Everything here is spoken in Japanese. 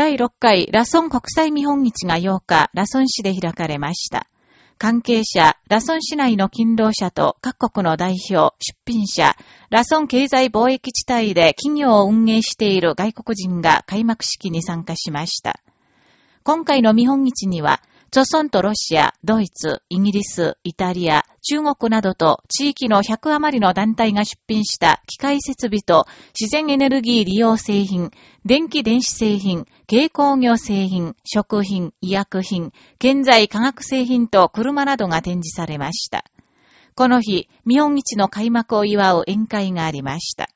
第6回ラソン国際見本市が8日、ラソン市で開かれました。関係者、ラソン市内の勤労者と各国の代表、出品者、ラソン経済貿易地帯で企業を運営している外国人が開幕式に参加しました。今回の見本市には、著村とロシア、ドイツ、イギリス、イタリア、中国などと地域の100余りの団体が出品した機械設備と自然エネルギー利用製品、電気電子製品、軽工業製品、食品、医薬品、建材化学製品と車などが展示されました。この日、見本市の開幕を祝う宴会がありました。